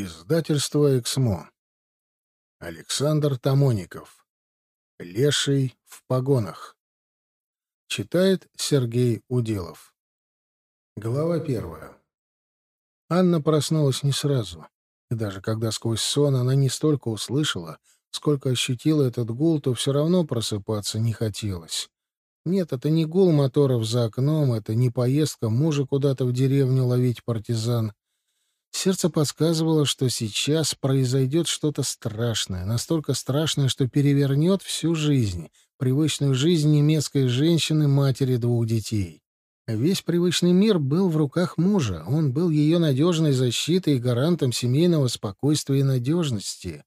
Издательство «Эксмо». Александр Тамоников. «Леший в погонах». Читает Сергей Уделов. Глава первая. Анна проснулась не сразу. И даже когда сквозь сон она не столько услышала, сколько ощутила этот гул, то все равно просыпаться не хотелось. Нет, это не гул моторов за окном, это не поездка мужа куда-то в деревню ловить партизан — Сердце подсказывало, что сейчас произойдет что-то страшное, настолько страшное, что перевернет всю жизнь, привычную жизнь немецкой женщины, матери двух детей. Весь привычный мир был в руках мужа, он был ее надежной защитой и гарантом семейного спокойствия и надежности.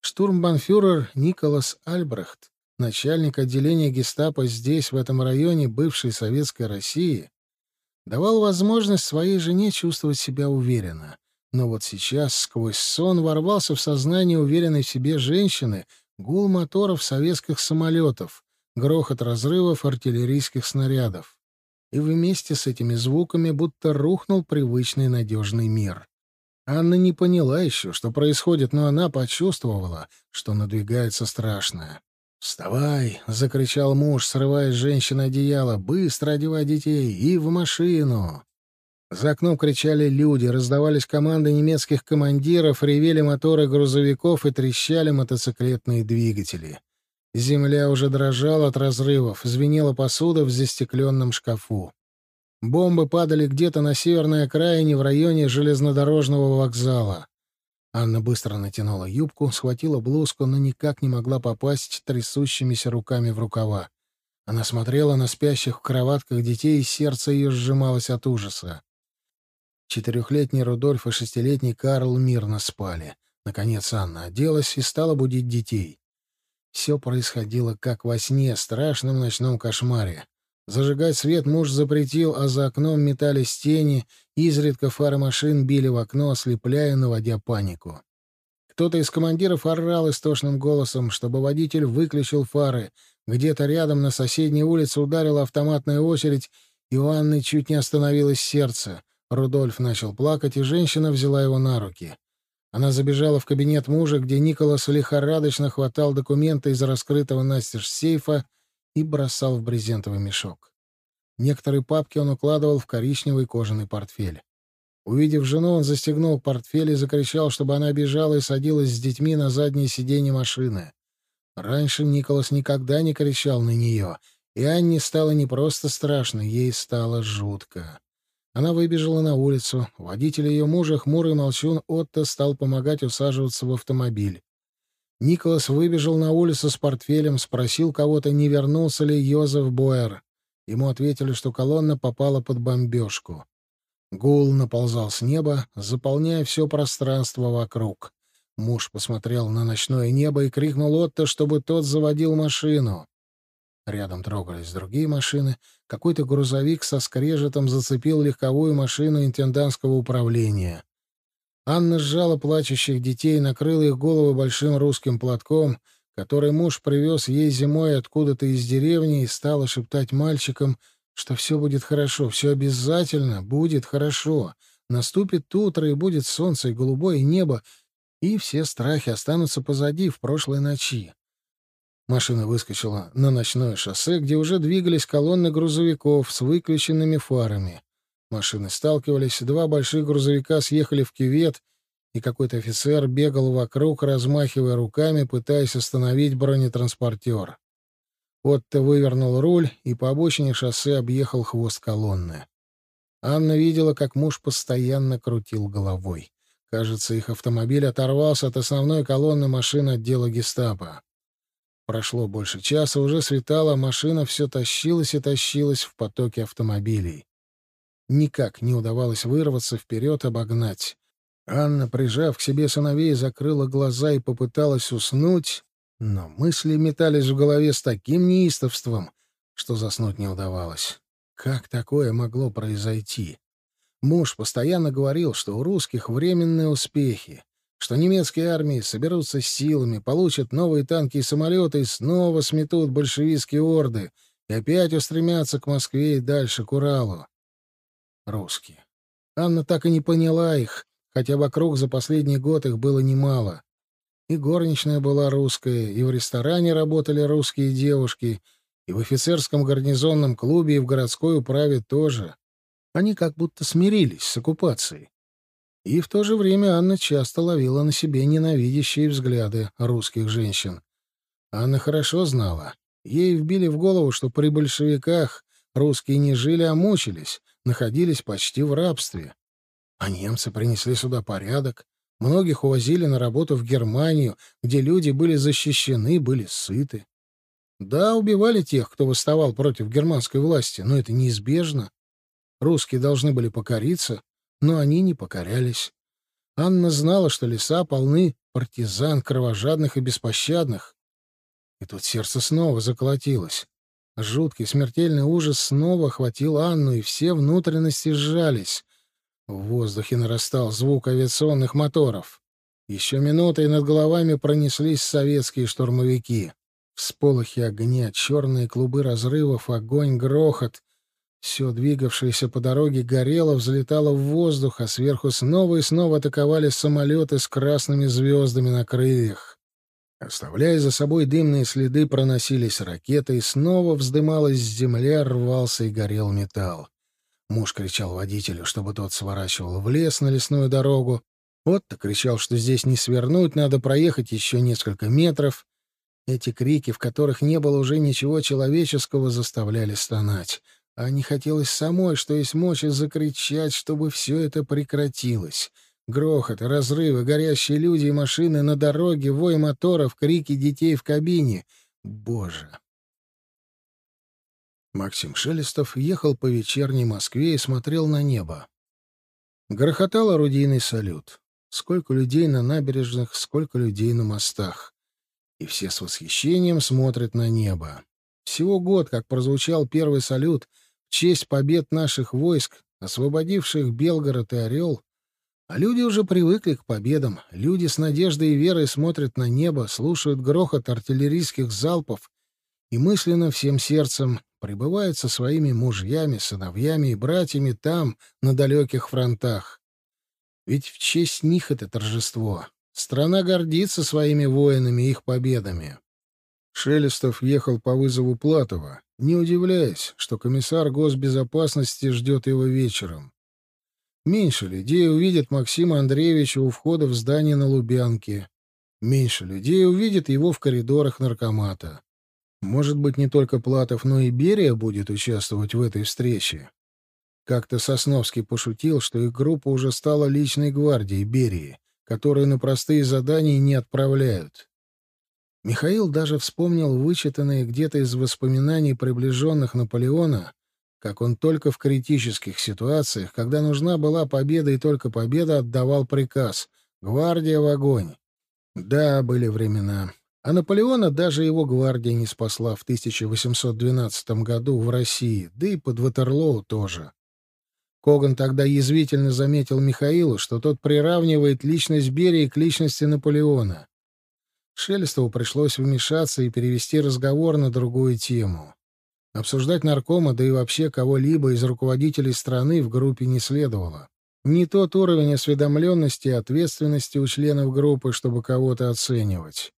Штурмбанфюрер Николас Альбрехт, начальник отделения гестапо здесь, в этом районе бывшей советской России, давал возможность своей жене чувствовать себя уверенно. Но вот сейчас сквозь сон ворвался в сознание уверенной в себе женщины гул моторов советских самолетов, грохот разрывов артиллерийских снарядов. И вместе с этими звуками будто рухнул привычный надежный мир. Анна не поняла еще, что происходит, но она почувствовала, что надвигается страшное. «Вставай!» — закричал муж, срывая с женщины одеяло. «Быстро одевай детей! И в машину!» За окном кричали люди, раздавались команды немецких командиров, ревели моторы грузовиков и трещали мотоциклетные двигатели. Земля уже дрожала от разрывов, звенела посуда в застекленном шкафу. Бомбы падали где-то на северной окраине в районе железнодорожного вокзала. Анна быстро натянула юбку, схватила блузку, но никак не могла попасть трясущимися руками в рукава. Она смотрела на спящих в кроватках детей, и сердце ее сжималось от ужаса. Четырехлетний Рудольф и шестилетний Карл мирно спали. Наконец Анна оделась и стала будить детей. Все происходило как во сне, страшном ночном кошмаре. Зажигать свет муж запретил, а за окном метались тени, изредка фары машин били в окно, ослепляя, наводя панику. Кто-то из командиров орал истошным голосом, чтобы водитель выключил фары. Где-то рядом на соседней улице ударила автоматная очередь, и у Анны чуть не остановилось сердце. Рудольф начал плакать, и женщина взяла его на руки. Она забежала в кабинет мужа, где Николас лихорадочно хватал документы из раскрытого настежь сейфа, и бросал в брезентовый мешок. Некоторые папки он укладывал в коричневый кожаный портфель. Увидев жену, он застегнул портфель и закричал, чтобы она бежала и садилась с детьми на заднее сиденье машины. Раньше Николас никогда не кричал на нее, и Анне стало не просто страшно, ей стало жутко. Она выбежала на улицу. Водитель ее мужа, хмурый молчун Отто, стал помогать усаживаться в автомобиль. Николас выбежал на улицу с портфелем, спросил кого-то, не вернулся ли Йозеф Бойер. Ему ответили, что колонна попала под бомбежку. Гул наползал с неба, заполняя все пространство вокруг. Муж посмотрел на ночное небо и крикнул Отто, чтобы тот заводил машину. Рядом трогались другие машины. Какой-то грузовик со скрежетом зацепил легковую машину интендантского управления. Анна сжала плачущих детей, накрыла их головы большим русским платком, который муж привез ей зимой откуда-то из деревни, и стала шептать мальчикам, что все будет хорошо, все обязательно будет хорошо. Наступит утро, и будет солнце и голубое небо, и все страхи останутся позади в прошлой ночи. Машина выскочила на ночное шоссе, где уже двигались колонны грузовиков с выключенными фарами. Машины сталкивались, два больших грузовика съехали в кювет, и какой-то офицер бегал вокруг, размахивая руками, пытаясь остановить бронетранспортер. Отто вывернул руль и по обочине шоссе объехал хвост колонны. Анна видела, как муж постоянно крутил головой. Кажется, их автомобиль оторвался от основной колонны машин отдела гестапо. Прошло больше часа, уже светало, машина все тащилась и тащилась в потоке автомобилей. Никак не удавалось вырваться вперед, обогнать. Анна, прижав к себе сыновей, закрыла глаза и попыталась уснуть, но мысли метались в голове с таким неистовством, что заснуть не удавалось. Как такое могло произойти? Муж постоянно говорил, что у русских временные успехи, что немецкие армии соберутся с силами, получат новые танки и самолеты и снова сметут большевистские орды и опять устремятся к Москве и дальше к Уралу русские. Анна так и не поняла их, хотя вокруг за последний год их было немало. И горничная была русская, и в ресторане работали русские девушки, и в офицерском гарнизонном клубе, и в городской управе тоже. Они как будто смирились с оккупацией. И в то же время Анна часто ловила на себе ненавидящие взгляды русских женщин. Анна хорошо знала. Ей вбили в голову, что при большевиках русские не жили, а мучились, находились почти в рабстве. А немцы принесли сюда порядок, многих увозили на работу в Германию, где люди были защищены, были сыты. Да, убивали тех, кто восставал против германской власти, но это неизбежно. Русские должны были покориться, но они не покорялись. Анна знала, что леса полны партизан, кровожадных и беспощадных. И тут сердце снова заколотилось. Жуткий смертельный ужас снова охватил Анну, и все внутренности сжались. В воздухе нарастал звук авиационных моторов. Еще минуты, и над головами пронеслись советские штурмовики. Всполохи огня, черные клубы разрывов, огонь, грохот. Все двигавшееся по дороге горело, взлетало в воздух, а сверху снова и снова атаковали самолеты с красными звездами на крыльях. Оставляя за собой дымные следы, проносились ракеты, и снова вздымалась земля, рвался и горел металл. Муж кричал водителю, чтобы тот сворачивал в лес на лесную дорогу. Отто кричал, что здесь не свернуть, надо проехать еще несколько метров. Эти крики, в которых не было уже ничего человеческого, заставляли стонать. А не хотелось самой, что есть мочи, закричать, чтобы все это прекратилось. Грохот, разрывы, горящие люди и машины на дороге, вой моторов, крики детей в кабине. Боже! Максим Шелестов ехал по вечерней Москве и смотрел на небо. Грохотал орудийный салют. Сколько людей на набережных, сколько людей на мостах. И все с восхищением смотрят на небо. Всего год, как прозвучал первый салют в честь побед наших войск, освободивших Белгород и Орел, а люди уже привыкли к победам. Люди с надеждой и верой смотрят на небо, слушают грохот артиллерийских залпов и мысленно всем сердцем пребывают со своими мужьями, сыновьями и братьями там, на далеких фронтах. Ведь в честь них это торжество. Страна гордится своими воинами и их победами. Шелестов ехал по вызову Платова, не удивляясь, что комиссар госбезопасности ждет его вечером. Меньше людей увидит Максима Андреевича у входа в здание на Лубянке. Меньше людей увидит его в коридорах наркомата. Может быть, не только Платов, но и Берия будет участвовать в этой встрече. Как-то Сосновский пошутил, что их группа уже стала личной гвардией Берии, которую на простые задания не отправляют. Михаил даже вспомнил вычитанные где-то из воспоминаний приближенных Наполеона как он только в критических ситуациях, когда нужна была победа и только победа, отдавал приказ «Гвардия в огонь». Да, были времена. А Наполеона даже его гвардия не спасла в 1812 году в России, да и под Ватерлоу тоже. Коган тогда язвительно заметил Михаилу, что тот приравнивает личность Берии к личности Наполеона. Шелестову пришлось вмешаться и перевести разговор на другую тему. Обсуждать наркома, да и вообще кого-либо из руководителей страны в группе не следовало. Не тот уровень осведомленности и ответственности у членов группы, чтобы кого-то оценивать.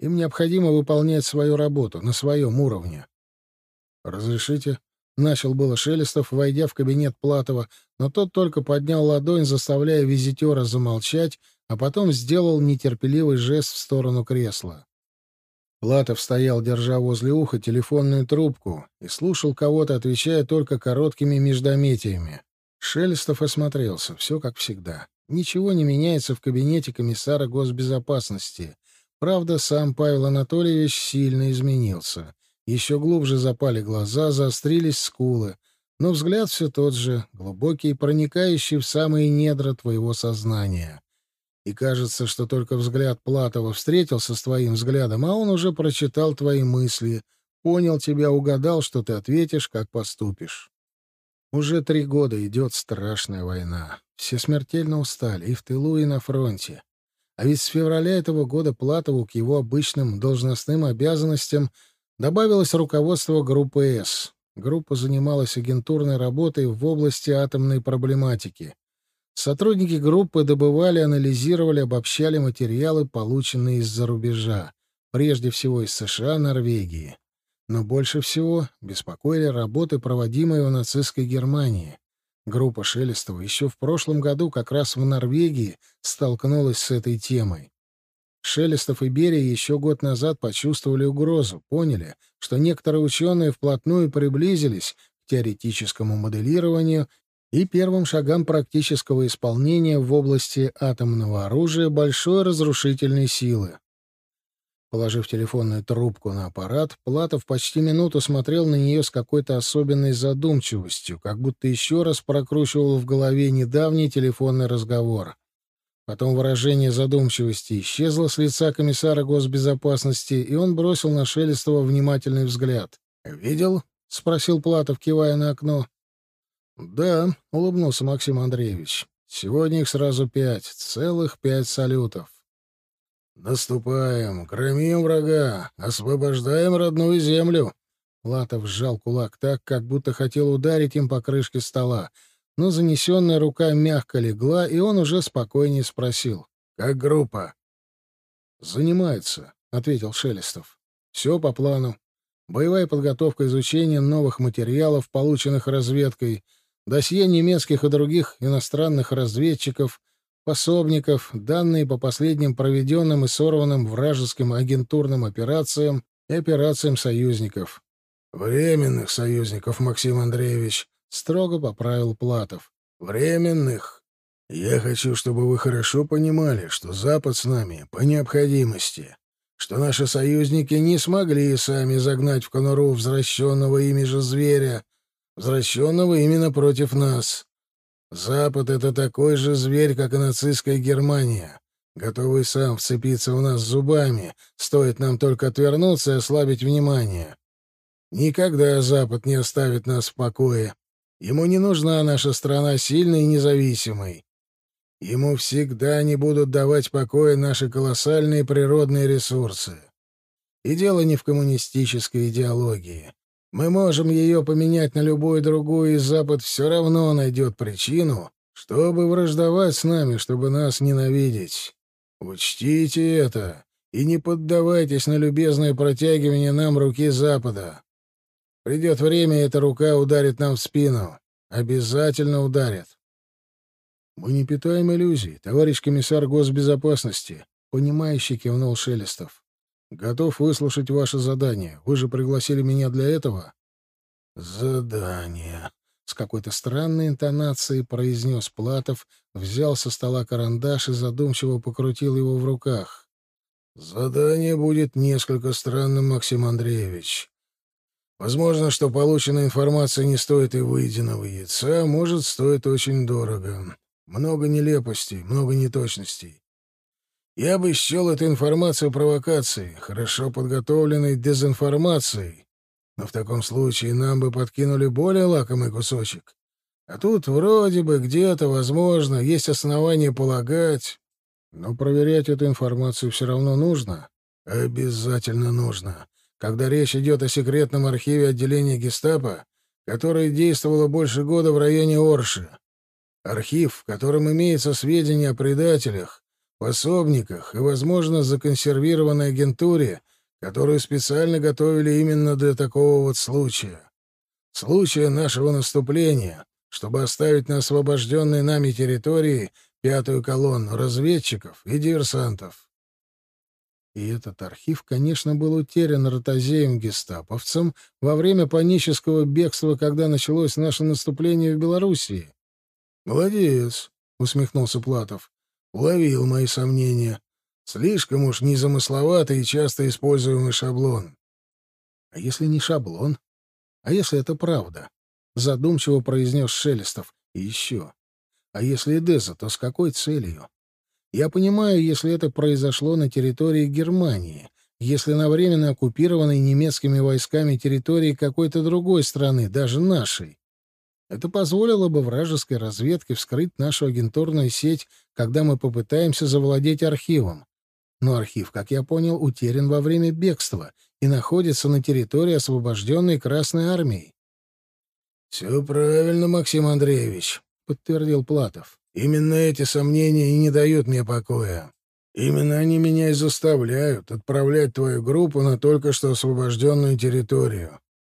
Им необходимо выполнять свою работу на своем уровне. «Разрешите?» — начал было Шелестов, войдя в кабинет Платова, но тот только поднял ладонь, заставляя визитера замолчать, а потом сделал нетерпеливый жест в сторону кресла. Платов стоял, держа возле уха телефонную трубку, и слушал кого-то, отвечая только короткими междометиями. Шелестов осмотрелся. Все как всегда. Ничего не меняется в кабинете комиссара госбезопасности. Правда, сам Павел Анатольевич сильно изменился. Еще глубже запали глаза, заострились скулы. Но взгляд все тот же, глубокий, проникающий в самые недра твоего сознания. И кажется, что только взгляд Платова встретился с твоим взглядом, а он уже прочитал твои мысли, понял тебя, угадал, что ты ответишь, как поступишь. Уже три года идет страшная война. Все смертельно устали и в тылу, и на фронте. А ведь с февраля этого года Платову к его обычным должностным обязанностям добавилось руководство группы «С». Группа занималась агентурной работой в области атомной проблематики Сотрудники группы добывали, анализировали, обобщали материалы, полученные из-за рубежа, прежде всего из США, Норвегии. Но больше всего беспокоили работы, проводимые в нацистской Германии. Группа Шелестова еще в прошлом году как раз в Норвегии столкнулась с этой темой. Шелестов и Берия еще год назад почувствовали угрозу, поняли, что некоторые ученые вплотную приблизились к теоретическому моделированию и первым шагам практического исполнения в области атомного оружия большой разрушительной силы. Положив телефонную трубку на аппарат, Платов почти минуту смотрел на нее с какой-то особенной задумчивостью, как будто еще раз прокручивал в голове недавний телефонный разговор. Потом выражение задумчивости исчезло с лица комиссара госбезопасности, и он бросил на Шелестова внимательный взгляд. «Видел?» — спросил Платов, кивая на окно. «Да», — улыбнулся Максим Андреевич. «Сегодня их сразу пять, целых пять салютов». «Наступаем, громим врага, освобождаем родную землю». Платов сжал кулак так, как будто хотел ударить им по крышке стола но занесенная рука мягко легла, и он уже спокойнее спросил. «Как группа?» «Занимается», — ответил Шелестов. «Все по плану. Боевая подготовка изучения новых материалов, полученных разведкой, досье немецких и других иностранных разведчиков, пособников, данные по последним проведенным и сорванным вражеским агентурным операциям и операциям союзников». «Временных союзников, Максим Андреевич», — строго поправил Платов. «Временных. Я хочу, чтобы вы хорошо понимали, что Запад с нами по необходимости, что наши союзники не смогли сами загнать в конуру возвращенного ими же зверя, возвращенного именно против нас. Запад — это такой же зверь, как и нацистская Германия, готовый сам вцепиться в нас зубами, стоит нам только отвернуться и ослабить внимание. Никогда Запад не оставит нас в покое. Ему не нужна наша страна сильной и независимой. Ему всегда не будут давать покоя наши колоссальные природные ресурсы. И дело не в коммунистической идеологии. Мы можем ее поменять на любую другую, и Запад все равно найдет причину, чтобы враждовать с нами, чтобы нас ненавидеть. Учтите это и не поддавайтесь на любезное протягивание нам руки Запада. Придет время, и эта рука ударит нам в спину. Обязательно ударит. Мы не питаем иллюзий, товарищ комиссар госбезопасности, понимающий кивнул Шелестов. Готов выслушать ваше задание. Вы же пригласили меня для этого. Задание. С какой-то странной интонацией произнес Платов, взял со стола карандаш и задумчиво покрутил его в руках. Задание будет несколько странным, Максим Андреевич. Возможно, что полученная информация не стоит и выеденного яйца, а может, стоит очень дорого. Много нелепостей, много неточностей. Я бы счел эту информацию провокацией, хорошо подготовленной дезинформацией. Но в таком случае нам бы подкинули более лакомый кусочек. А тут вроде бы где-то, возможно, есть основания полагать... Но проверять эту информацию все равно нужно. Обязательно нужно когда речь идет о секретном архиве отделения гестапо, которое действовало больше года в районе Орши. Архив, в котором имеются сведения о предателях, пособниках и, возможно, законсервированной агентуре, которую специально готовили именно для такого вот случая. Случая нашего наступления, чтобы оставить на освобожденной нами территории пятую колонну разведчиков и диверсантов. И этот архив, конечно, был утерян ротозеем-гестаповцам во время панического бегства, когда началось наше наступление в Белоруссии. «Молодец», — усмехнулся Платов. «Уловил мои сомнения. Слишком уж незамысловатый и часто используемый шаблон». «А если не шаблон? А если это правда?» — задумчиво произнес Шелестов. «И еще. А если Эдеза, то с какой целью?» Я понимаю, если это произошло на территории Германии, если на временно оккупированной немецкими войсками территории какой-то другой страны, даже нашей. Это позволило бы вражеской разведке вскрыть нашу агентурную сеть, когда мы попытаемся завладеть архивом. Но архив, как я понял, утерян во время бегства и находится на территории, освобожденной Красной Армией. «Все правильно, Максим Андреевич», — подтвердил Платов. Именно эти сомнения и не дают мне покоя. Именно они меня и заставляют отправлять твою группу на только что освобожденную территорию.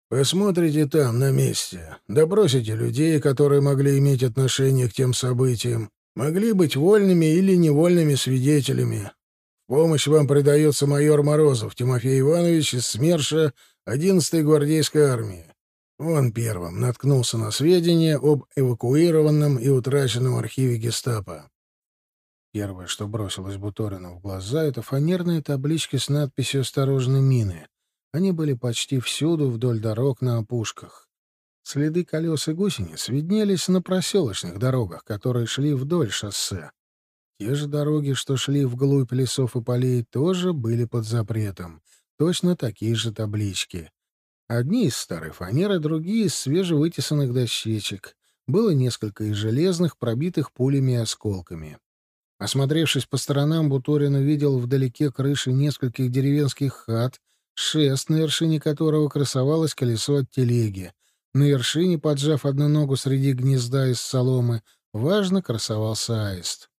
Посмотрите там, на месте, допросите людей, которые могли иметь отношение к тем событиям, могли быть вольными или невольными свидетелями. Помощь вам придается майор Морозов Тимофей Иванович из СМЕРШа 11-й гвардейской армии. Он первым наткнулся на сведения об эвакуированном и утраченном архиве гестапо. Первое, что бросилось Буторину в глаза, — это фанерные таблички с надписью «Осторожно, мины». Они были почти всюду вдоль дорог на опушках. Следы колес и гусениц виднелись на проселочных дорогах, которые шли вдоль шоссе. Те же дороги, что шли вглубь лесов и полей, тоже были под запретом. Точно такие же таблички. Одни из старой фанеры, другие из свежевытесанных дощечек. Было несколько из железных, пробитых пулями и осколками. Осмотревшись по сторонам, Буторин увидел вдалеке крыши нескольких деревенских хат, шест, на вершине которого красовалось колесо от телеги. На вершине, поджав одну ногу среди гнезда из соломы, важно красовался аист.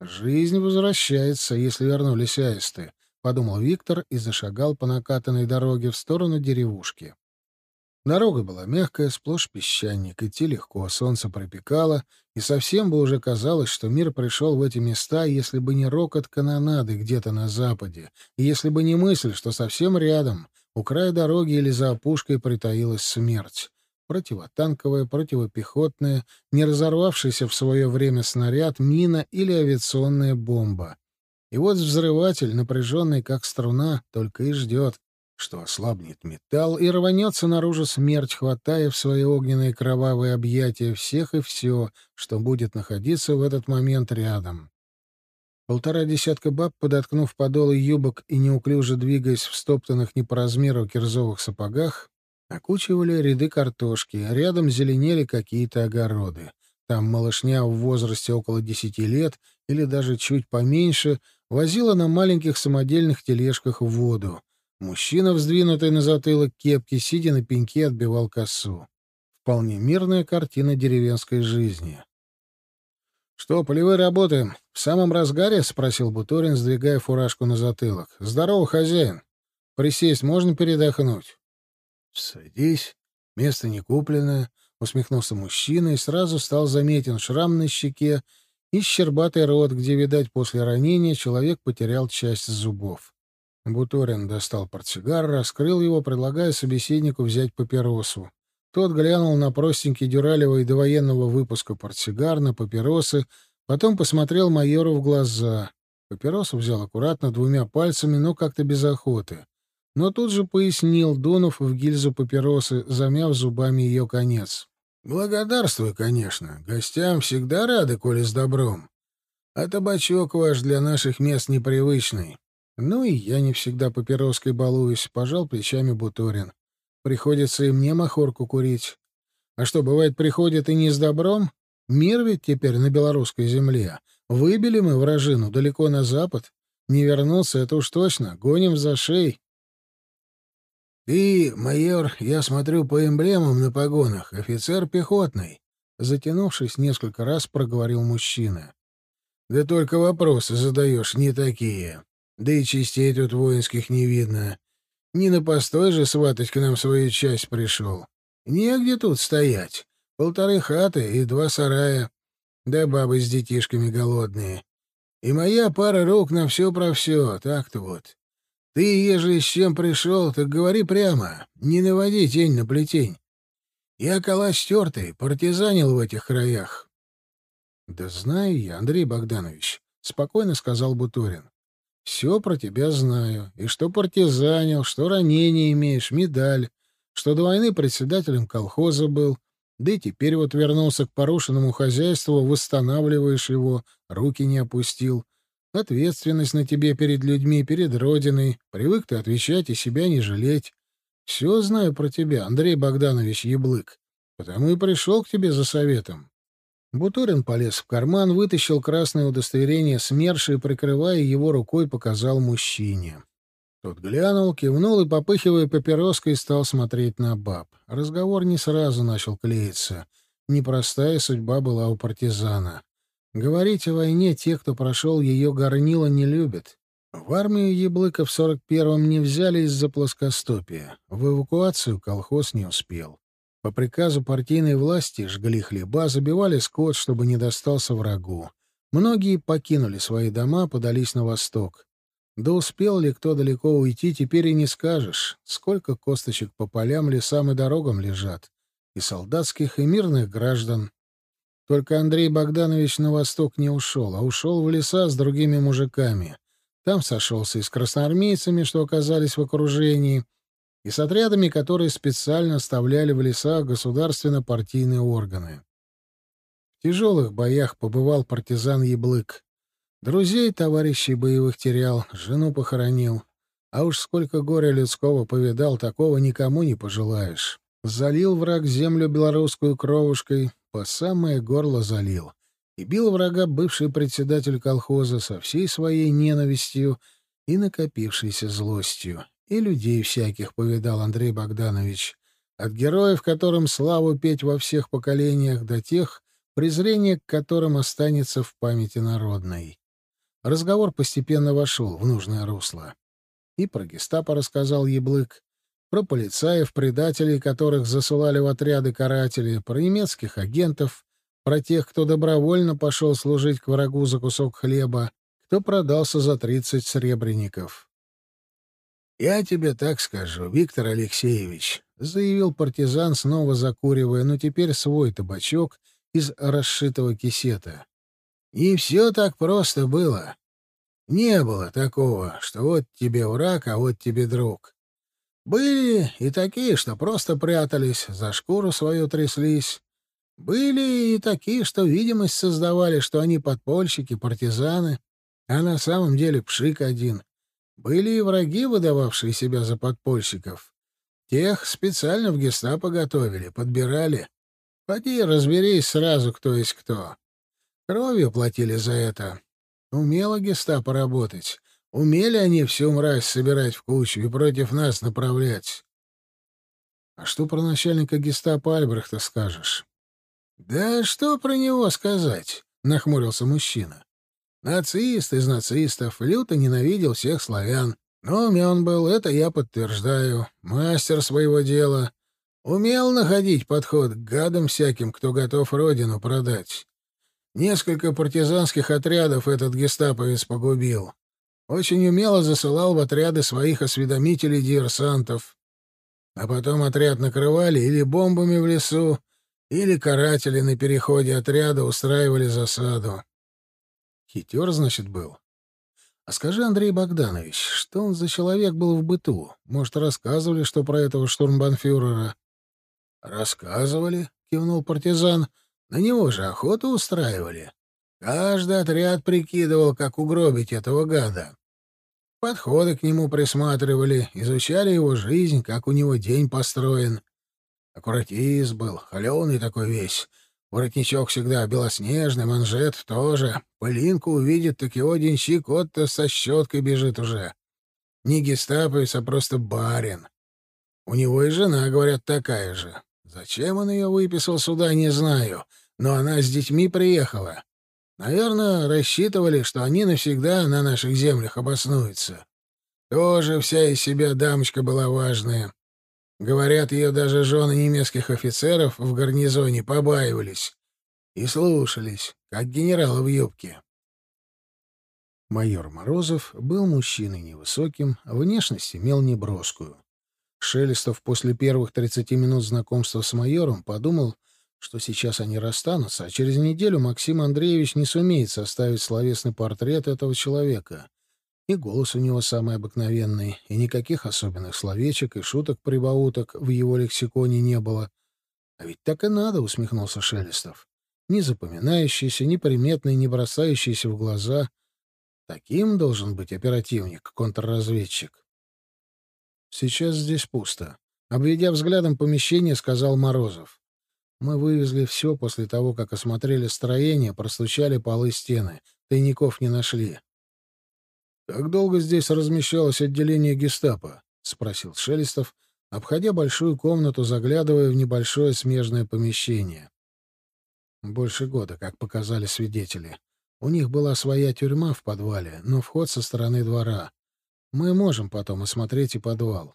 «Жизнь возвращается, если вернулись аисты», — подумал Виктор и зашагал по накатанной дороге в сторону деревушки. Дорога была мягкая, сплошь песчаник, идти легко, солнце пропекало, и совсем бы уже казалось, что мир пришел в эти места, если бы не рокот канонады где-то на западе, и если бы не мысль, что совсем рядом, у края дороги или за опушкой притаилась смерть. Противотанковая, противопехотная, не разорвавшаяся в свое время снаряд, мина или авиационная бомба. И вот взрыватель, напряженный как струна, только и ждет, что ослабнет металл и рванется наружу смерть, хватая в свои огненные кровавые объятия всех и все, что будет находиться в этот момент рядом. Полтора десятка баб, подоткнув подолы юбок и неуклюже двигаясь в стоптанных не по размеру кирзовых сапогах, окучивали ряды картошки, а рядом зеленели какие-то огороды. Там малышня в возрасте около десяти лет или даже чуть поменьше возила на маленьких самодельных тележках воду. Мужчина, вздвинутый на затылок кепки, сидя на пеньке, отбивал косу. Вполне мирная картина деревенской жизни. «Что, полевые работы в самом разгаре?» — спросил Буторин, сдвигая фуражку на затылок. «Здорово, хозяин. Присесть можно передохнуть?» «Садись. Место не купленное», — усмехнулся мужчина, и сразу стал заметен шрам на щеке и щербатый рот, где, видать, после ранения человек потерял часть зубов. Буторин достал портсигар, раскрыл его, предлагая собеседнику взять папиросу. Тот глянул на простенький дюралевый довоенного выпуска портсигар, на папиросы, потом посмотрел майору в глаза. Папиросу взял аккуратно двумя пальцами, но как-то без охоты. Но тут же пояснил, дунув в гильзу папиросы, замяв зубами ее конец. Благодарствую, конечно. Гостям всегда рады, коли с добром. А табачок ваш для наших мест непривычный. Ну и я не всегда папироской балуюсь, пожал плечами Буторин. Приходится и мне махорку курить. А что, бывает, приходит и не с добром? Мир ведь теперь на белорусской земле. Выбили мы вражину далеко на запад. Не вернулся, это уж точно. Гоним за шеей. «Ты, майор, я смотрю по эмблемам на погонах, офицер пехотный», — затянувшись несколько раз, проговорил мужчина. «Да только вопросы задаешь не такие. Да и частей тут воинских не видно. Не на постой же сватать к нам свою часть пришел. Негде тут стоять. Полторы хаты и два сарая. Да бабы с детишками голодные. И моя пара рук на все про все, так-то вот. Ты, ежели с чем пришел, так говори прямо, не наводи тень на плетень. Я калач тертый, партизанил в этих краях. — Да знаю я, Андрей Богданович, — спокойно сказал Бутурин. — Все про тебя знаю. И что партизанил, что ранение имеешь, медаль, что до войны председателем колхоза был, да и теперь вот вернулся к порушенному хозяйству, восстанавливаешь его, руки не опустил. Ответственность на тебе перед людьми, перед Родиной. Привык ты отвечать и себя не жалеть. Все знаю про тебя, Андрей Богданович Яблык. Потому и пришел к тебе за советом. Бутурин полез в карман, вытащил красное удостоверение СМЕРШа и, прикрывая его рукой, показал мужчине. Тот глянул, кивнул и, попыхивая папироской, стал смотреть на баб. Разговор не сразу начал клеиться. Непростая судьба была у партизана. Говорить о войне те, кто прошел ее горнило, не любят. В армию Яблыка в 41-м не взяли из-за плоскостопия. В эвакуацию колхоз не успел. По приказу партийной власти жгли хлеба, забивали скот, чтобы не достался врагу. Многие покинули свои дома, подались на восток. Да успел ли кто далеко уйти, теперь и не скажешь. Сколько косточек по полям, лесам и дорогам лежат. И солдатских, и мирных граждан. Только Андрей Богданович на восток не ушел, а ушел в леса с другими мужиками. Там сошелся и с красноармейцами, что оказались в окружении, и с отрядами, которые специально оставляли в лесах государственно-партийные органы. В тяжелых боях побывал партизан Яблык. Друзей, товарищей боевых терял, жену похоронил. А уж сколько горя людского повидал, такого никому не пожелаешь. Залил враг землю белорусскую кровушкой, по самое горло залил и бил врага бывший председатель колхоза со всей своей ненавистью и накопившейся злостью. И людей всяких повидал Андрей Богданович. От героев, которым славу петь во всех поколениях, до тех, презрение к которым останется в памяти народной. Разговор постепенно вошел в нужное русло. И про гестапо рассказал Еблык, про полицаев, предателей, которых засылали в отряды каратели, про немецких агентов, про тех, кто добровольно пошел служить к врагу за кусок хлеба, кто продался за тридцать сребреников. «Я тебе так скажу, Виктор Алексеевич», — заявил партизан, снова закуривая, но теперь свой табачок из расшитого кисета. «Не все так просто было. Не было такого, что вот тебе враг, а вот тебе друг. Были и такие, что просто прятались, за шкуру свою тряслись, были и такие, что видимость создавали, что они подпольщики, партизаны, а на самом деле пшик один. Были и враги, выдававшие себя за подпольщиков. Тех специально в гестапо готовили, подбирали. Поди разберись сразу, кто есть кто. Кровью платили за это. Умело гестапо работать. Умели они всю мразь собирать в кучу и против нас направлять. А что про начальника гестапо Альбрехта скажешь? «Да что про него сказать?» — нахмурился мужчина. «Нацист из нацистов, люто ненавидел всех славян. Но умен был, это я подтверждаю. Мастер своего дела. Умел находить подход к гадам всяким, кто готов родину продать. Несколько партизанских отрядов этот гестаповец погубил. Очень умело засылал в отряды своих осведомителей-диверсантов. А потом отряд накрывали или бомбами в лесу, или каратели на переходе отряда устраивали засаду. Хитер, значит, был. А скажи, Андрей Богданович, что он за человек был в быту? Может, рассказывали, что про этого штурмбанфюрера? Рассказывали, кивнул партизан. На него же охоту устраивали. Каждый отряд прикидывал, как угробить этого гада. Подходы к нему присматривали, изучали его жизнь, как у него день построен. Аккуратист был, холеный такой весь. Воротничок всегда белоснежный, манжет тоже. Пылинку увидит, так его денщик вот-то со щеткой бежит уже. Не гестаповец, а просто барин. У него и жена, говорят, такая же. Зачем он ее выписал сюда, не знаю. Но она с детьми приехала. Наверное, рассчитывали, что они навсегда на наших землях обоснуются. Тоже вся из себя дамочка была важная. Говорят, ее даже жены немецких офицеров в гарнизоне побаивались и слушались, как генерала в юбке. Майор Морозов был мужчиной невысоким, внешность имел неброскую. Шелестов после первых 30 минут знакомства с майором подумал, что сейчас они расстанутся, а через неделю Максим Андреевич не сумеет составить словесный портрет этого человека — и голос у него самый обыкновенный, и никаких особенных словечек и шуток-прибауток в его лексиконе не было. А ведь так и надо, — усмехнулся Шелестов. Не запоминающийся, неприметный, не бросающийся в глаза. Таким должен быть оперативник, контрразведчик. Сейчас здесь пусто. Обведя взглядом помещение, сказал Морозов. Мы вывезли все после того, как осмотрели строение, простучали полы стены. Тайников не нашли. «Как долго здесь размещалось отделение гестапо?» — спросил Шелестов, обходя большую комнату, заглядывая в небольшое смежное помещение. Больше года, как показали свидетели. У них была своя тюрьма в подвале, но вход со стороны двора. Мы можем потом осмотреть и подвал.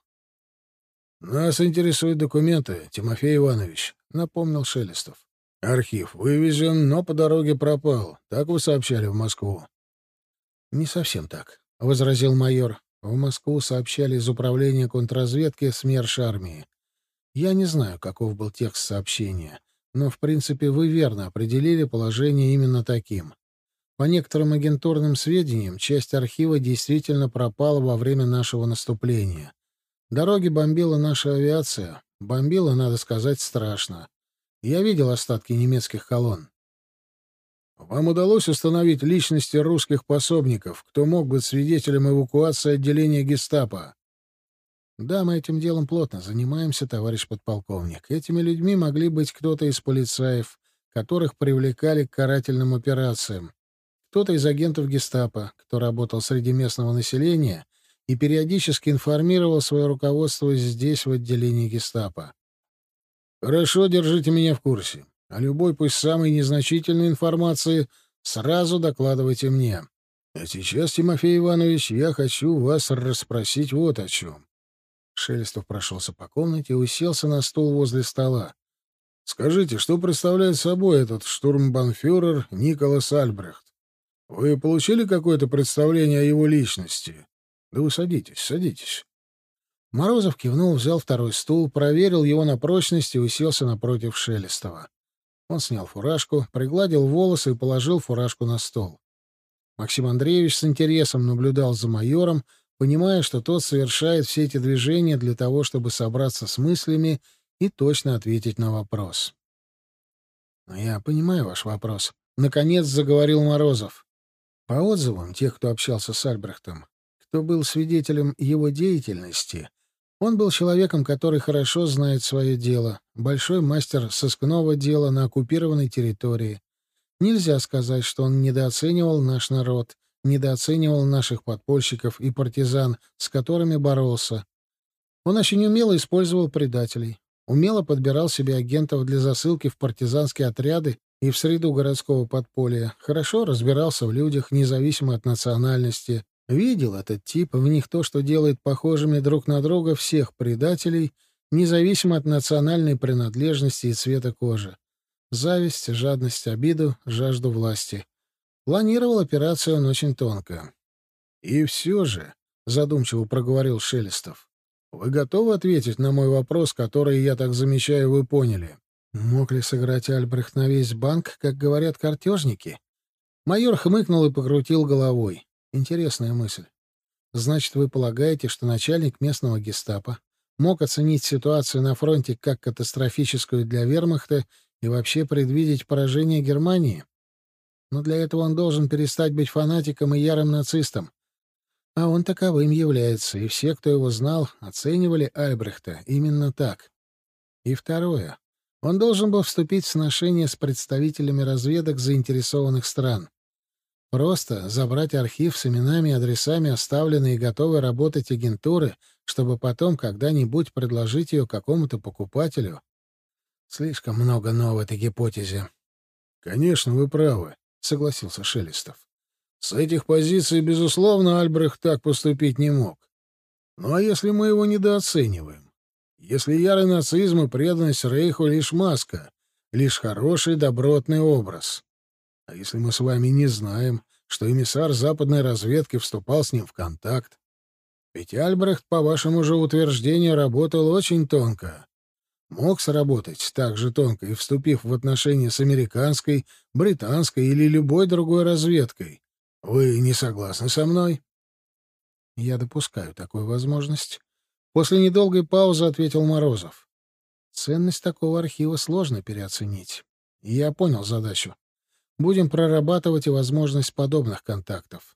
«Нас интересуют документы, Тимофей Иванович», — напомнил Шелестов. «Архив вывезен, но по дороге пропал. Так вы сообщали в Москву?» «Не совсем так», — возразил майор. «В Москву сообщали из управления контрразведки СМЕРШ армии. Я не знаю, каков был текст сообщения, но, в принципе, вы верно определили положение именно таким. По некоторым агентурным сведениям, часть архива действительно пропала во время нашего наступления. Дороги бомбила наша авиация. Бомбила, надо сказать, страшно. Я видел остатки немецких колонн. Вам удалось установить личности русских пособников, кто мог быть свидетелем эвакуации отделения гестапо? Да, мы этим делом плотно занимаемся, товарищ подполковник. Этими людьми могли быть кто-то из полицаев, которых привлекали к карательным операциям, кто-то из агентов гестапо, кто работал среди местного населения и периодически информировал свое руководство здесь, в отделении гестапо. «Хорошо, держите меня в курсе. А любой, пусть самой незначительной информации, сразу докладывайте мне. А сейчас, Тимофей Иванович, я хочу вас расспросить вот о чем». Шелестов прошелся по комнате и уселся на стул возле стола. «Скажите, что представляет собой этот штурмбанфюрер Николас Альбрехт? Вы получили какое-то представление о его личности? Да вы садитесь, садитесь. Морозов кивнул, взял второй стул, проверил его на прочность и уселся напротив Шелестова. Он снял фуражку, пригладил волосы и положил фуражку на стол. Максим Андреевич с интересом наблюдал за майором, понимая, что тот совершает все эти движения для того, чтобы собраться с мыслями и точно ответить на вопрос. «Я понимаю ваш вопрос», — наконец заговорил Морозов. По отзывам тех, кто общался с Альбрехтом, кто был свидетелем его деятельности, он был человеком, который хорошо знает свое дело, большой мастер сыскного дела на оккупированной территории. Нельзя сказать, что он недооценивал наш народ, недооценивал наших подпольщиков и партизан, с которыми боролся. Он очень умело использовал предателей, умело подбирал себе агентов для засылки в партизанские отряды и в среду городского подполья, хорошо разбирался в людях, независимо от национальности, видел этот тип в них то, что делает похожими друг на друга всех предателей, независимо от национальной принадлежности и цвета кожи. Зависть, жадность, обиду, жажду власти. Планировал операцию он очень тонко. «И все же», — задумчиво проговорил Шелестов, — «вы готовы ответить на мой вопрос, который, я так замечаю, вы поняли?» Мог ли сыграть Альбрехт на весь банк, как говорят картежники? Майор хмыкнул и покрутил головой. Интересная мысль. Значит, вы полагаете, что начальник местного гестапо мог оценить ситуацию на фронте как катастрофическую для вермахта и вообще предвидеть поражение Германии? Но для этого он должен перестать быть фанатиком и ярым нацистом. А он таковым является, и все, кто его знал, оценивали Альбрехта именно так. И второе. Он должен был вступить в сношение с представителями разведок заинтересованных стран. Просто забрать архив с именами и адресами оставленной и готовой работать агентуры, чтобы потом когда-нибудь предложить ее какому-то покупателю. Слишком много новой этой гипотезе. — Конечно, вы правы, — согласился Шелестов. — С этих позиций, безусловно, Альбрехт так поступить не мог. Ну а если мы его недооцениваем? Если ярый нацизм и преданность Рейху — лишь маска, лишь хороший добротный образ. А если мы с вами не знаем, что эмиссар западной разведки вступал с ним в контакт? Ведь Альбрехт, по вашему же утверждению, работал очень тонко. Мог сработать так же тонко и вступив в отношения с американской, британской или любой другой разведкой. Вы не согласны со мной? Я допускаю такую возможность. После недолгой паузы ответил Морозов. Ценность такого архива сложно переоценить. я понял задачу. Будем прорабатывать и возможность подобных контактов.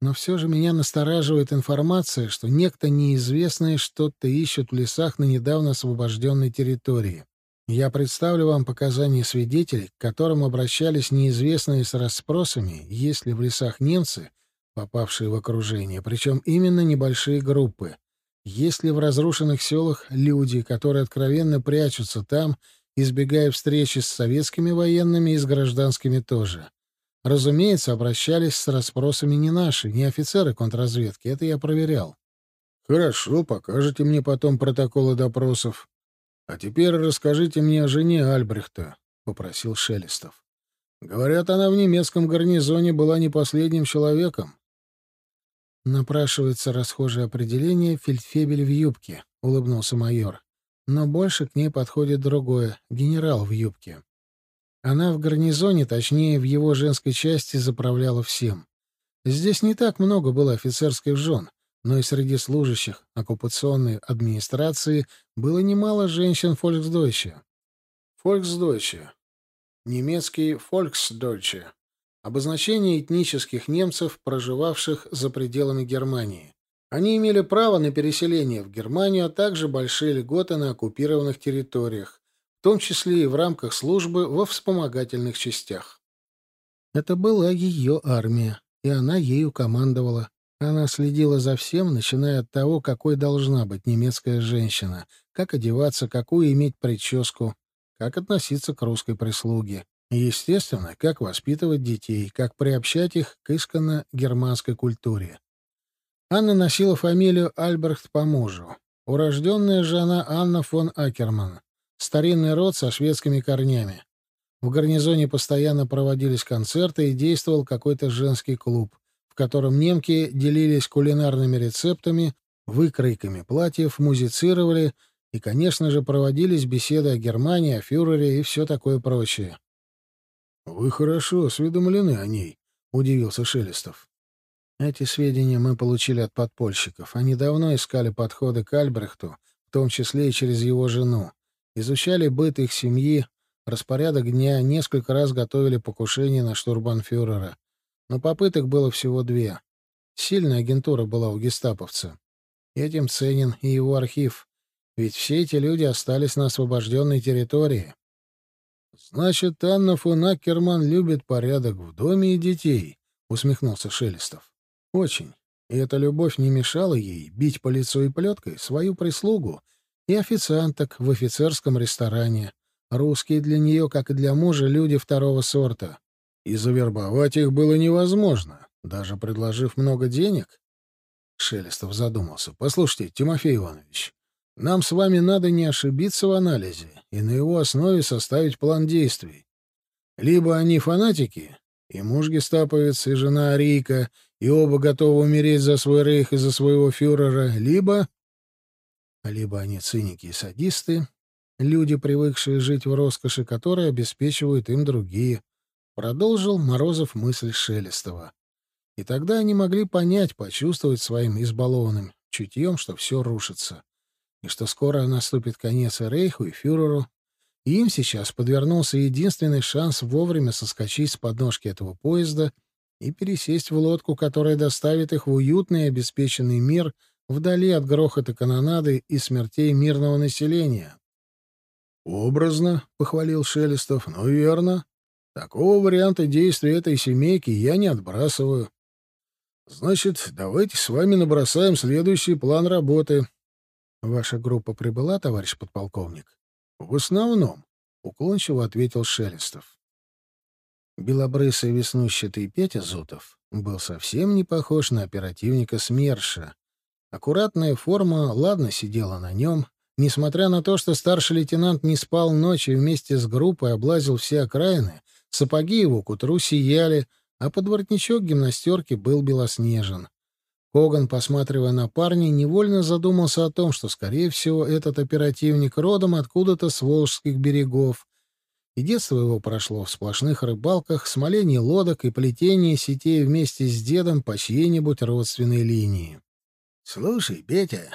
Но все же меня настораживает информация, что некто неизвестный что-то ищет в лесах на недавно освобожденной территории. Я представлю вам показания свидетелей, к которым обращались неизвестные с расспросами, есть ли в лесах немцы, попавшие в окружение, причем именно небольшие группы. Есть ли в разрушенных селах люди, которые откровенно прячутся там избегая встречи с советскими военными и с гражданскими тоже. Разумеется, обращались с расспросами не наши, не офицеры контрразведки, это я проверял. «Хорошо, покажете мне потом протоколы допросов. А теперь расскажите мне о жене Альбрехта», — попросил Шелестов. «Говорят, она в немецком гарнизоне была не последним человеком». «Напрашивается расхожее определение «фельдфебель в юбке», — улыбнулся майор. «Но больше к ней подходит другое — генерал в юбке». Она в гарнизоне, точнее, в его женской части, заправляла всем. Здесь не так много было офицерских жен, но и среди служащих оккупационной администрации было немало женщин фольксдойче. Фольксдойче. Немецкий фольксдойче. Обозначение этнических немцев, проживавших за пределами Германии. Они имели право на переселение в Германию, а также большие льготы на оккупированных территориях в том числе и в рамках службы во вспомогательных частях. Это была ее армия, и она ею командовала. Она следила за всем, начиная от того, какой должна быть немецкая женщина, как одеваться, какую иметь прическу, как относиться к русской прислуге. Естественно, как воспитывать детей, как приобщать их к исконно германской культуре. Анна носила фамилию Альбрехт по мужу. Урожденная же она Анна фон Акерман. Старинный род со шведскими корнями. В гарнизоне постоянно проводились концерты и действовал какой-то женский клуб, в котором немки делились кулинарными рецептами, выкройками платьев, музицировали и, конечно же, проводились беседы о Германии, о фюрере и все такое прочее. «Вы хорошо осведомлены о ней», — удивился Шелестов. Эти сведения мы получили от подпольщиков. Они давно искали подходы к Альбрехту, в том числе и через его жену. Изучали быт их семьи, распорядок дня, несколько раз готовили покушение на штурбанфюрера. Но попыток было всего две. Сильная агентура была у гестаповца. Этим ценен и его архив. Ведь все эти люди остались на освобожденной территории. «Значит, Анна фон Аккерман любит порядок в доме и детей», — усмехнулся Шелестов. «Очень. И эта любовь не мешала ей бить по лицу и плеткой свою прислугу и официанток в офицерском ресторане. Русские для нее, как и для мужа, люди второго сорта. И завербовать их было невозможно, даже предложив много денег. Шелестов задумался. «Послушайте, Тимофей Иванович, нам с вами надо не ошибиться в анализе и на его основе составить план действий. Либо они фанатики, и муж гестаповец, и жена арийка, и оба готовы умереть за свой рейх и за своего фюрера, либо либо они циники и садисты, люди, привыкшие жить в роскоши, которые обеспечивают им другие, продолжил Морозов мысль Шелестова. И тогда они могли понять, почувствовать своим избалованным чутьем, что все рушится, и что скоро наступит конец и Рейху, и фюреру, и им сейчас подвернулся единственный шанс вовремя соскочить с подножки этого поезда и пересесть в лодку, которая доставит их в уютный и обеспеченный мир — вдали от грохота канонады и смертей мирного населения. «Образно», — похвалил Шелестов, — «но верно. Такого варианта действия этой семейки я не отбрасываю. Значит, давайте с вами набросаем следующий план работы». «Ваша группа прибыла, товарищ подполковник?» «В основном», — уклончиво ответил Шелестов. Белобрысый веснущатый Петя Зутов был совсем не похож на оперативника СМЕРШа, Аккуратная форма ладно сидела на нем, несмотря на то, что старший лейтенант не спал ночью вместе с группой облазил все окраины, сапоги его к утру сияли, а подворотничок гимнастерки был белоснежен. Коган, посматривая на парня, невольно задумался о том, что, скорее всего, этот оперативник родом откуда-то с Волжских берегов, и детство его прошло в сплошных рыбалках, смолении лодок и плетении сетей вместе с дедом по чьей-нибудь родственной линии. «Слушай, Петя...»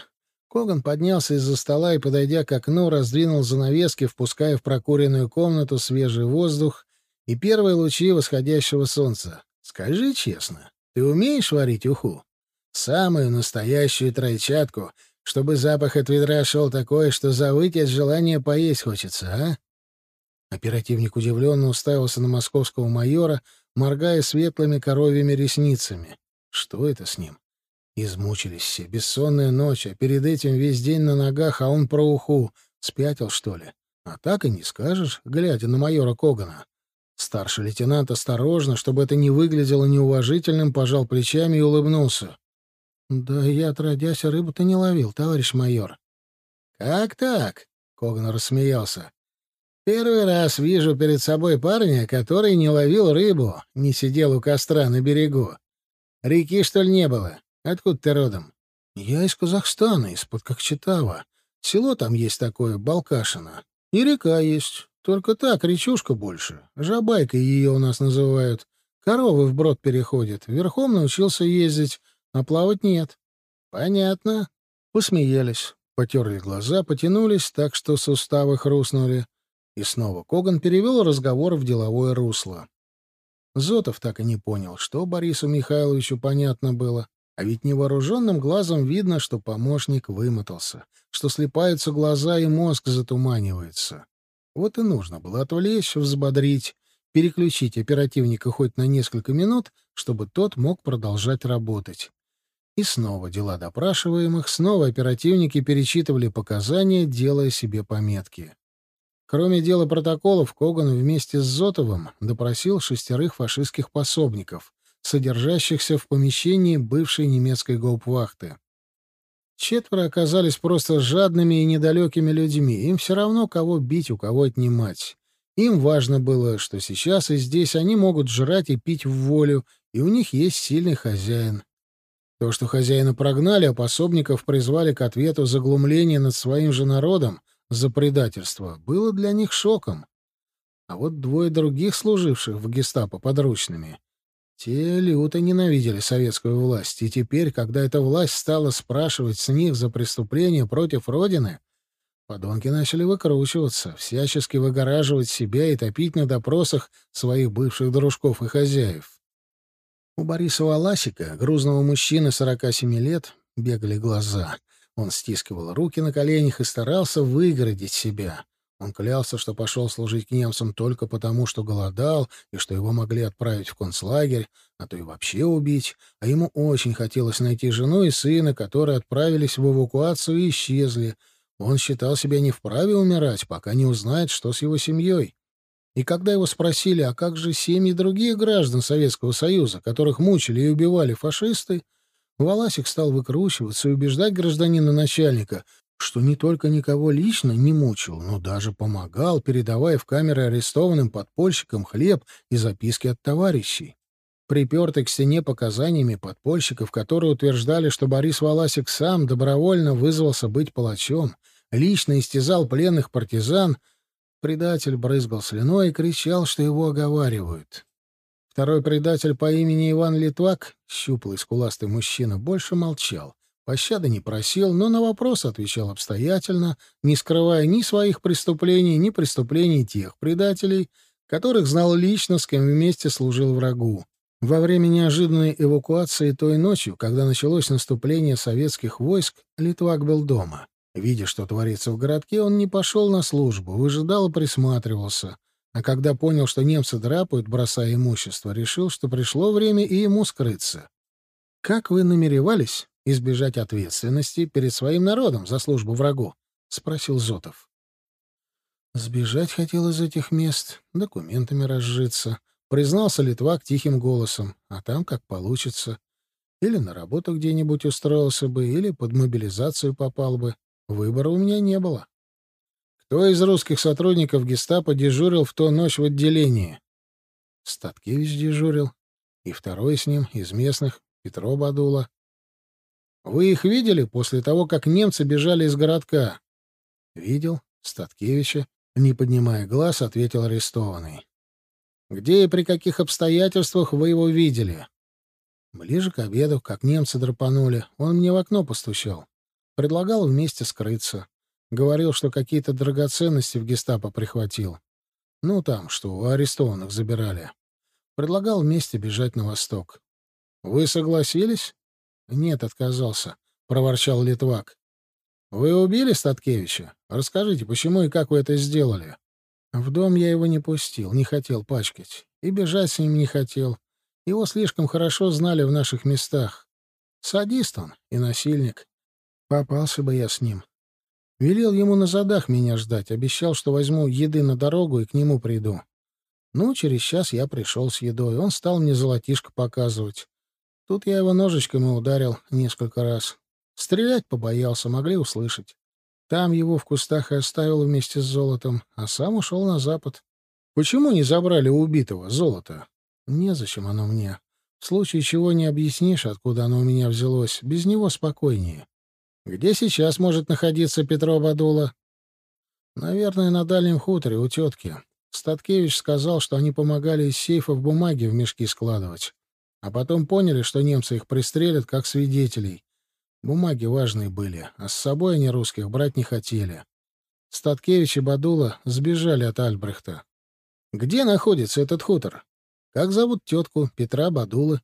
Коган поднялся из-за стола и, подойдя к окну, раздвинул занавески, впуская в прокуренную комнату свежий воздух и первые лучи восходящего солнца. «Скажи честно, ты умеешь варить уху? Самую настоящую тройчатку, чтобы запах от ведра шел такой, что завыть от желания поесть хочется, а?» Оперативник удивленно уставился на московского майора, моргая светлыми коровьими ресницами. Что это с ним? Измучились все. Бессонная ночь, а перед этим весь день на ногах, а он про уху. Спятил, что ли? А так и не скажешь, глядя на майора Когана. Старший лейтенант осторожно, чтобы это не выглядело неуважительным, пожал плечами и улыбнулся. — Да я, отродясь, рыбу-то не ловил, товарищ майор. — Как так? — Коган рассмеялся. — Первый раз вижу перед собой парня, который не ловил рыбу, не сидел у костра на берегу. Реки, что ли, не было? Откуда ты родом? — Я из Казахстана, из-под Кокчетава. Село там есть такое, Балкашино. И река есть. Только так, речушка больше. Жабайкой ее у нас называют. Коровы вброд переходят. Верхом научился ездить, а плавать нет. Понятно. Посмеялись, потерли глаза, потянулись так, что суставы хрустнули. И снова Коган перевел разговор в деловое русло. Зотов так и не понял, что Борису Михайловичу понятно было. А ведь невооруженным глазом видно, что помощник вымотался, что слепаются глаза и мозг затуманивается. Вот и нужно было отвлечь, взбодрить, переключить оперативника хоть на несколько минут, чтобы тот мог продолжать работать. И снова дела допрашиваемых, снова оперативники перечитывали показания, делая себе пометки. Кроме дела протоколов, Коган вместе с Зотовым допросил шестерых фашистских пособников, содержащихся в помещении бывшей немецкой гауптвахты. Четверо оказались просто жадными и недалекими людьми. Им все равно, кого бить, у кого отнимать. Им важно было, что сейчас и здесь они могут жрать и пить в волю, и у них есть сильный хозяин. То, что хозяина прогнали, а пособников призвали к ответу за глумление над своим же народом, за предательство, было для них шоком. А вот двое других служивших в гестапо подручными те люто ненавидели советскую власть, и теперь, когда эта власть стала спрашивать с них за преступления против Родины, подонки начали выкручиваться, всячески выгораживать себя и топить на допросах своих бывших дружков и хозяев. У Бориса Валасика, грузного мужчины 47 лет, бегали глаза. Он стискивал руки на коленях и старался выгородить себя. Он клялся, что пошел служить к немцам только потому, что голодал, и что его могли отправить в концлагерь, а то и вообще убить, а ему очень хотелось найти жену и сына, которые отправились в эвакуацию и исчезли. Он считал себя не вправе умирать, пока не узнает, что с его семьей. И когда его спросили, а как же семьи других граждан Советского Союза, которых мучили и убивали фашисты, Воласик стал выкручиваться и убеждать гражданина начальника, что не только никого лично не мучил, но даже помогал, передавая в камеры арестованным подпольщикам хлеб и записки от товарищей. Припертый к стене показаниями подпольщиков, которые утверждали, что Борис Валасик сам добровольно вызвался быть палачом, лично истязал пленных партизан, предатель брызгал слюной и кричал, что его оговаривают. Второй предатель по имени Иван Литвак, щуплый скуластый мужчина, больше молчал — Пощады не просил, но на вопрос отвечал обстоятельно, не скрывая ни своих преступлений, ни преступлений тех предателей, которых знал лично, с кем вместе служил врагу. Во время неожиданной эвакуации той ночью, когда началось наступление советских войск, Литвак был дома. Видя, что творится в городке, он не пошел на службу, выжидал и присматривался. А когда понял, что немцы драпают, бросая имущество, решил, что пришло время и ему скрыться. «Как вы намеревались избежать ответственности перед своим народом за службу врагу? — спросил Зотов. Сбежать хотел из этих мест, документами разжиться. Признался Литвак тихим голосом, а там как получится. Или на работу где-нибудь устроился бы, или под мобилизацию попал бы. Выбора у меня не было. Кто из русских сотрудников гестапо дежурил в ту ночь в отделении? Статкевич дежурил. И второй с ним, из местных, Петро Бадула. Вы их видели после того, как немцы бежали из городка? Видел. Статкевича. Не поднимая глаз, ответил арестованный. Где и при каких обстоятельствах вы его видели? Ближе к обеду, как немцы драпанули, он мне в окно постучал. Предлагал вместе скрыться. Говорил, что какие-то драгоценности в гестапо прихватил. Ну, там, что у арестованных забирали. Предлагал вместе бежать на восток. Вы согласились? «Нет, отказался», — проворчал Литвак. «Вы убили Статкевича? Расскажите, почему и как вы это сделали?» В дом я его не пустил, не хотел пачкать. И бежать с ним не хотел. Его слишком хорошо знали в наших местах. Садист он и насильник. Попался бы я с ним. Велел ему на задах меня ждать, обещал, что возьму еды на дорогу и к нему приду. Ну, через час я пришел с едой, он стал мне золотишко показывать. Тут я его ножичком и ударил несколько раз. Стрелять побоялся, могли услышать. Там его в кустах и оставил вместе с золотом, а сам ушел на запад. Почему не забрали у убитого золото? Незачем оно мне. В случае чего не объяснишь, откуда оно у меня взялось. Без него спокойнее. Где сейчас может находиться Петро Бадула? Наверное, на дальнем хуторе у тетки. Статкевич сказал, что они помогали из сейфов бумаги в мешки складывать. А потом поняли, что немцы их пристрелят как свидетелей. Бумаги важные были, а с собой они русских брать не хотели. Статкевич и Бадула сбежали от Альбрехта. Где находится этот хутор? Как зовут тетку Петра Бадулы?